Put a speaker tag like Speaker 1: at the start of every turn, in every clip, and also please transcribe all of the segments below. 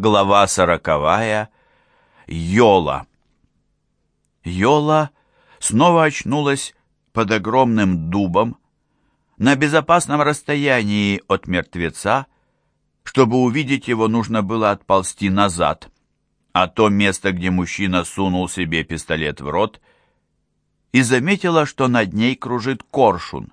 Speaker 1: Глава сороковая. Йола. Йола снова очнулась под огромным дубом на безопасном расстоянии от мертвеца. Чтобы увидеть его, нужно было отползти назад, а то место, где мужчина сунул себе пистолет в рот, и заметила, что над ней кружит коршун.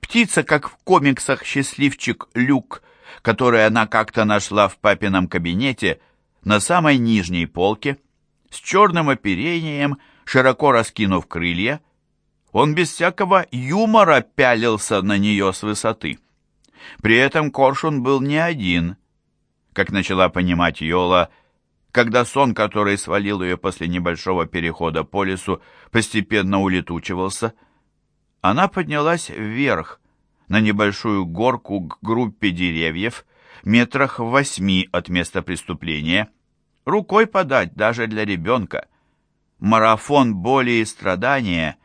Speaker 1: Птица, как в комиксах «Счастливчик Люк», который она как-то нашла в папином кабинете на самой нижней полке, с черным оперением, широко раскинув крылья, он без всякого юмора пялился на нее с высоты. При этом Коршун был не один, как начала понимать Йола, когда сон, который свалил ее после небольшого перехода по лесу, постепенно улетучивался. Она поднялась вверх, на небольшую горку к группе деревьев, метрах в восьми от места преступления. Рукой подать даже для ребенка. Марафон боли и страдания,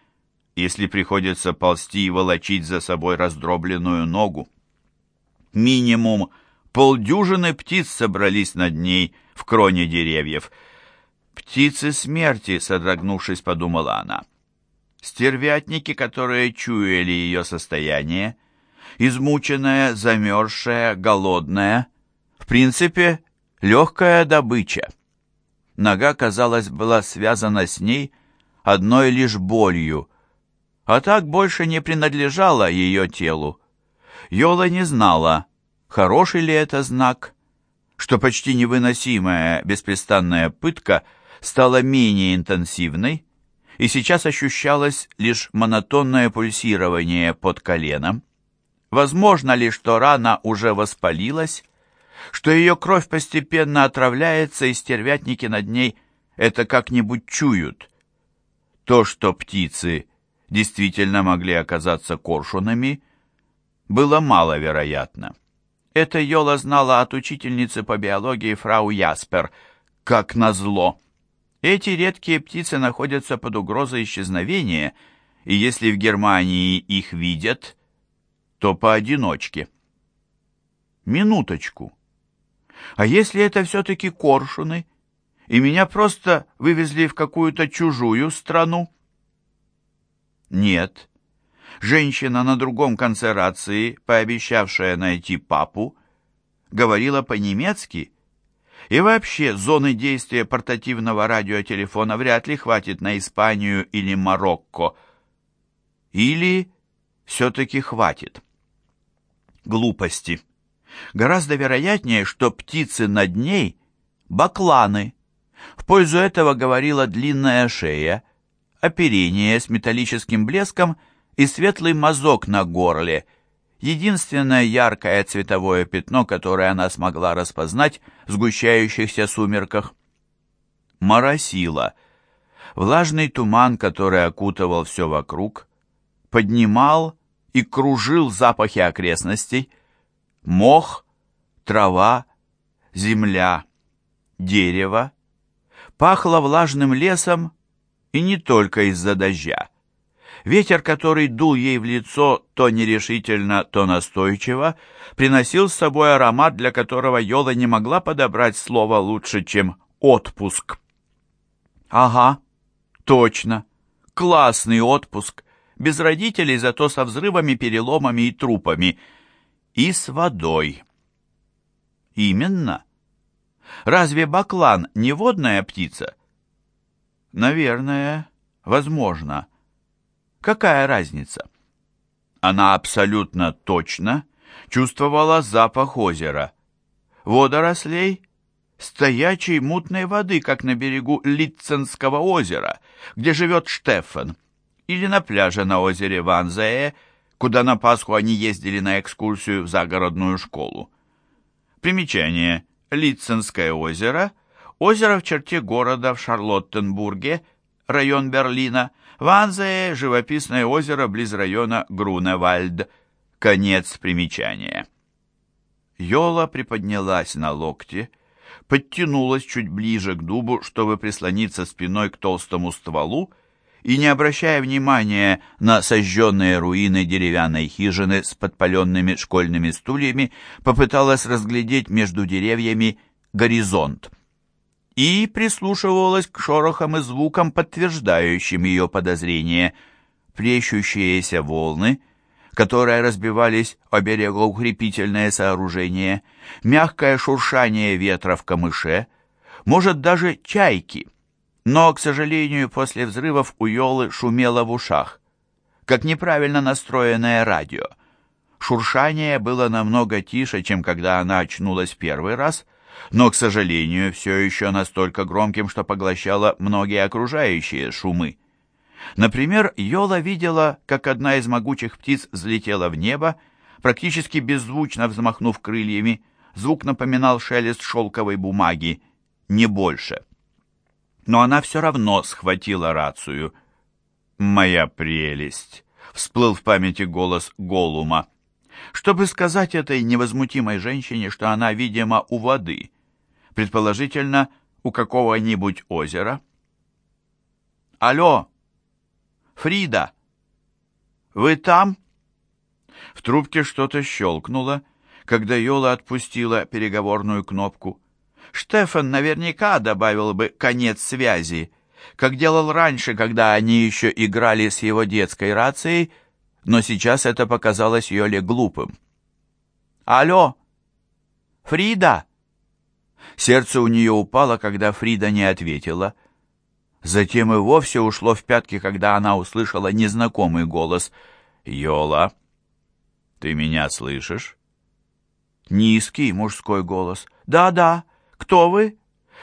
Speaker 1: если приходится ползти и волочить за собой раздробленную ногу. Минимум полдюжины птиц собрались над ней в кроне деревьев. «Птицы смерти», — содрогнувшись, подумала она. Стервятники, которые чуяли ее состояние, — измученная, замерзшая, голодная. В принципе, легкая добыча. Нога, казалось, была связана с ней одной лишь болью, а так больше не принадлежала ее телу. Йола не знала, хороший ли это знак, что почти невыносимая беспрестанная пытка стала менее интенсивной, и сейчас ощущалось лишь монотонное пульсирование под коленом. Возможно ли, что рана уже воспалилась, что ее кровь постепенно отравляется, и стервятники над ней это как-нибудь чуют? То, что птицы действительно могли оказаться коршунами, было маловероятно. Это Йола знала от учительницы по биологии фрау Яспер, как назло. Эти редкие птицы находятся под угрозой исчезновения, и если в Германии их видят, то поодиночке. Минуточку. А если это все-таки коршуны, и меня просто вывезли в какую-то чужую страну? Нет. Женщина на другом конце рации, пообещавшая найти папу, говорила по-немецки, и вообще зоны действия портативного радиотелефона вряд ли хватит на Испанию или Марокко. Или все-таки хватит глупости. Гораздо вероятнее, что птицы над ней — бакланы. В пользу этого говорила длинная шея, оперение с металлическим блеском и светлый мазок на горле, единственное яркое цветовое пятно, которое она смогла распознать в сгущающихся сумерках. Моросило. Влажный туман, который окутывал все вокруг, поднимал и кружил запахи окрестностей. Мох, трава, земля, дерево. Пахло влажным лесом и не только из-за дождя. Ветер, который дул ей в лицо то нерешительно, то настойчиво, приносил с собой аромат, для которого Йола не могла подобрать слово лучше, чем «отпуск». «Ага, точно, классный отпуск без родителей, зато со взрывами, переломами и трупами. И с водой. Именно. Разве баклан не водная птица? Наверное, возможно. Какая разница? Она абсолютно точно чувствовала запах озера. Водорослей, стоячей мутной воды, как на берегу Литценского озера, где живет Штефан или на пляже на озере Ванзее, куда на Пасху они ездили на экскурсию в загородную школу. Примечание. Литценское озеро – озеро в черте города в Шарлоттенбурге, район Берлина, Ванзее – живописное озеро близ района Груневальд. Конец примечания. Йола приподнялась на локте, подтянулась чуть ближе к дубу, чтобы прислониться спиной к толстому стволу и, не обращая внимания на сожженные руины деревянной хижины с подпаленными школьными стульями, попыталась разглядеть между деревьями горизонт и прислушивалась к шорохам и звукам, подтверждающим ее подозрения. Плещущиеся волны, которые разбивались о берегоукрепительное сооружение, мягкое шуршание ветра в камыше, может, даже чайки. Но, к сожалению, после взрывов у Йолы шумело в ушах, как неправильно настроенное радио. Шуршание было намного тише, чем когда она очнулась первый раз, но, к сожалению, все еще настолько громким, что поглощало многие окружающие шумы. Например, Йола видела, как одна из могучих птиц взлетела в небо, практически беззвучно взмахнув крыльями. Звук напоминал шелест шелковой бумаги, не больше. Но она все равно схватила рацию. «Моя прелесть!» — всплыл в памяти голос Голума чтобы сказать этой невозмутимой женщине, что она, видимо, у воды, предположительно, у какого-нибудь озера. «Алло! Фрида! Вы там?» В трубке что-то щелкнуло, когда Йола отпустила переговорную кнопку. Штефан наверняка добавил бы конец связи, как делал раньше, когда они еще играли с его детской рацией, но сейчас это показалось Йоле глупым. «Алло! Фрида!» Сердце у нее упало, когда Фрида не ответила. Затем и вовсе ушло в пятки, когда она услышала незнакомый голос. «Йола, ты меня слышишь?» Низкий мужской голос. «Да-да, кто вы?»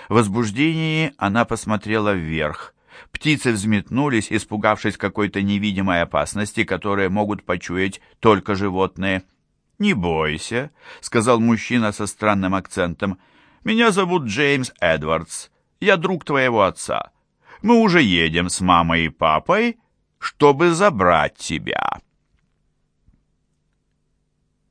Speaker 1: В возбуждении она посмотрела вверх. Птицы взметнулись, испугавшись какой-то невидимой опасности, которые могут почуять только животные. «Не бойся», — сказал мужчина со странным акцентом. «Меня зовут Джеймс Эдвардс. Я друг твоего отца. Мы уже едем с мамой и папой, чтобы забрать тебя».